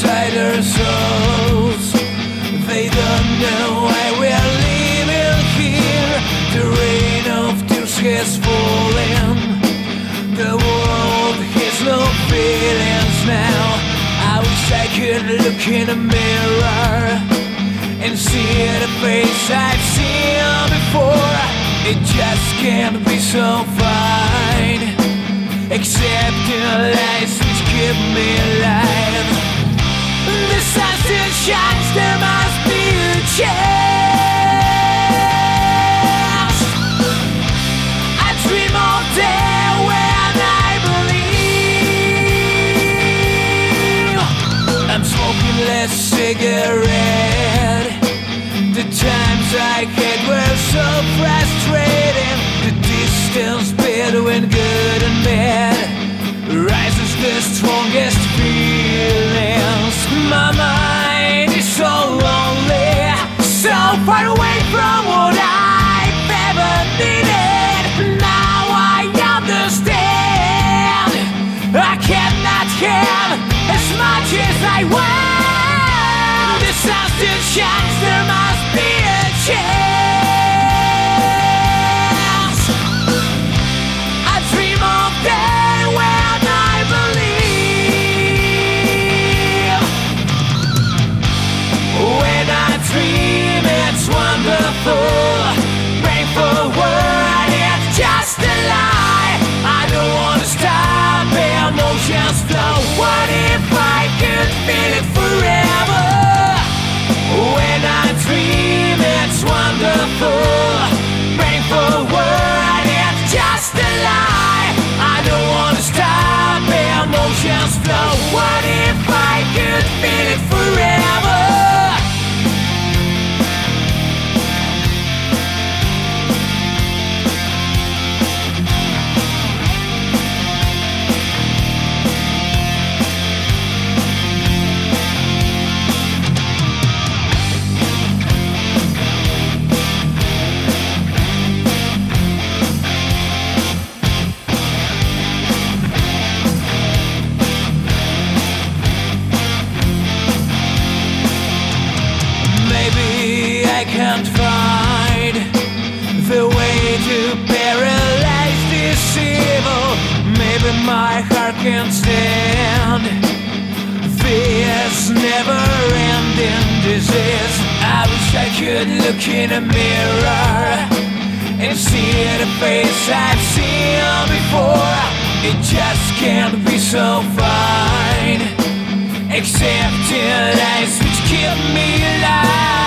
inside our souls. They don't know why we're living here. The rain of tears has fallen. The world has no feelings now. I wish I could look in a mirror and see the face I've seen before. It just can't be so fine, the lies which keep me cigarette. The times I had were so frustrating. The distance between good and bad rises the strongest feelings. My mind is so lonely, so far away from shines, there must be a chance. I dream of day when I believe. When I dream, it's wonderful. Pray forward, it's just a lie. I don't wanna stop emotions flow. What if I could feel it can't find the way to paralyze this evil. Maybe my heart can't stand this never-ending disease. I wish I could look in a mirror and see the face I've seen before. It just can't be so fine. Except in lies which keep me alive.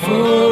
Forever?